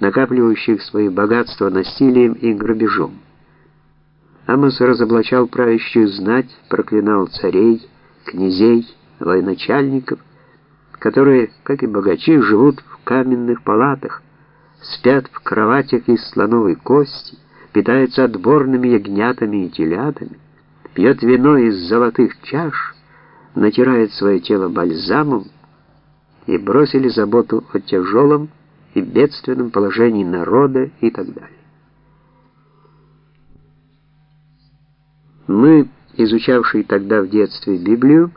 накапливающих свои богатства насилием и грабежом. Амос разоблачал правящую знать, проклинал царей, князей, военачальников, которые, как и богачи, живут в каменных палатах, спят в кроватях из слоновой кости, питаются отборными ягнятами и телятами, пьет вино из золотых чаш, натирает свое тело бальзамом и бросили заботу о тяжелом и бедственном положении народа и так далее. Мы, изучавшие тогда в детстве Библию,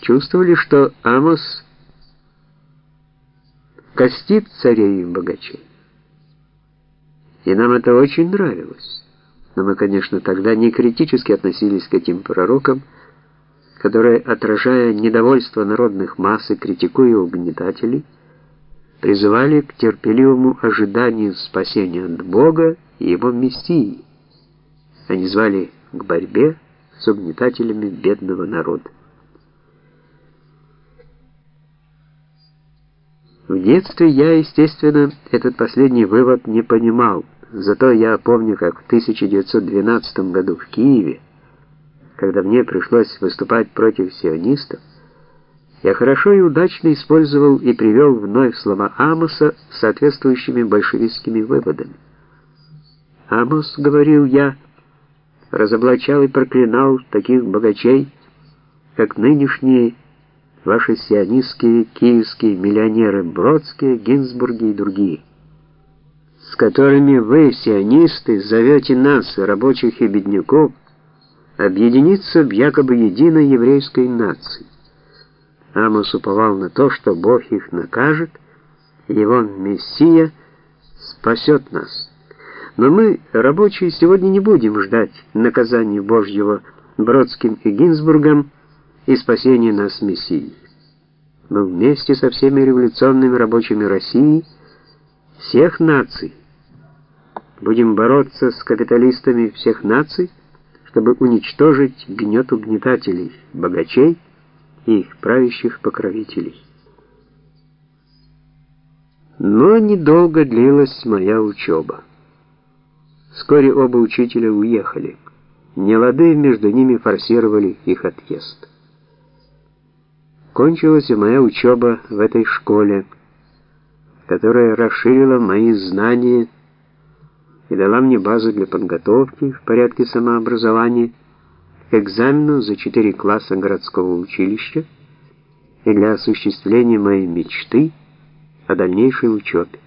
чувствовали, что Амос костит царей и богачей. И нам это очень нравилось. Но мы, конечно, тогда не критически относились к этим пророкам, которые, отражая недовольство народных масс и критикуя угнетателей, призывали к терпеливому ожиданию спасения от Бога и Его Мессии. Они звали к борьбе с угнетателями бедного народа. В детстве я, естественно, этот последний вывод не понимал, зато я помню, как в 1912 году в Киеве, когда мне пришлось выступать против сионистов, я хорошо и удачно использовал и привел вновь слова Амоса с соответствующими большевистскими выводами. Амос, говорил я, разоблачал и проклинал таких богачей, как нынешние ваши сионистские киевские миллионеры Бродские, Гинзбурги и другие, с которыми вы, сионисты, зовете нас, рабочих и бедняков, объединиться в якобы единой еврейской нации. Амос уповал на то, что Бог их накажет, и его Мессия спасет нас. Но мы, рабочие, сегодня не будем ждать наказания Божьего Бродским и Гинзбургом и спасения нас Мессией. Мы вместе со всеми революционными рабочими России, всех наций, будем бороться с капиталистами всех наций, чтобы уничтожить гнет угнетателей, богачей, и их правящих покровителей. Но недолго длилась моя учеба. Вскоре оба учителя уехали. Нелады между ними форсировали их отъезд. Кончилась и моя учеба в этой школе, которая расширила мои знания и дала мне базу для подготовки в порядке самообразования экзамену за четыре класса городского училища и для осуществления моей мечты о дальнейшей учебе.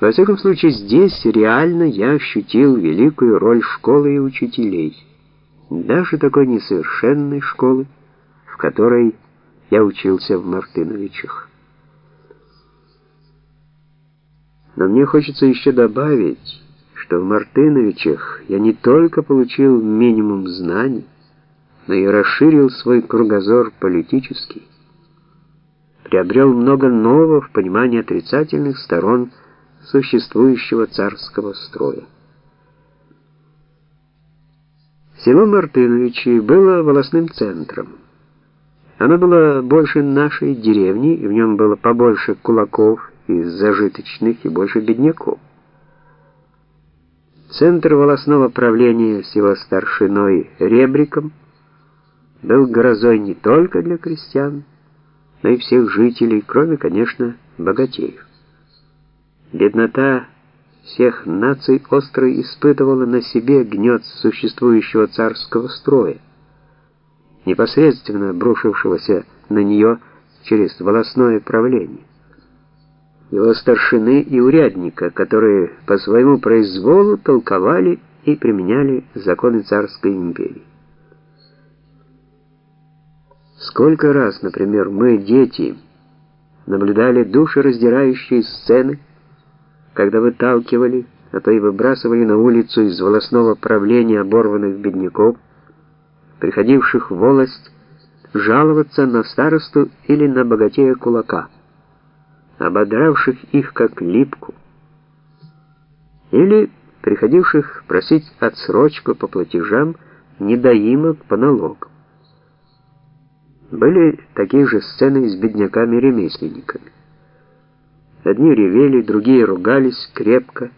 Во всяком случае, здесь реально я ощутил великую роль школы и учителей, даже такой несовершенной школы, в которой я учился в Мартыновичах. Но мне хочется еще добавить, что в Мартыновичах я не только получил минимум знаний, но и расширил свой кругозор политический, приобрел много нового в понимании отрицательных сторон существующего царского строя. Село Мартыновичи было волосным центром. Оно было больше нашей деревни, и в нем было побольше кулаков из зажиточных и больше бедняков. Центр волосного правления с его старшиной Ребриком был грозой не только для крестьян, но и всех жителей, кроме, конечно, богатеев. Беднота всех наций остро испытывала на себе гнет существующего царского строя, непосредственно обрушившегося на нее через волосное правление его старшины и урядника, которые по своему произволу толковали и применяли законы царской империи. Сколько раз, например, мы, дети, наблюдали душераздирающие сцены, когда выталкивали, а то и выбрасывали на улицу из волосного правления оборванных бедняков, приходивших в волость жаловаться на старосту или на богатея кулака ободравших их как липку, или приходивших просить отсрочку по платежам недоимок по налогам. Были такие же сцены с бедняками-ремесленниками. Одни ревели, другие ругались крепко,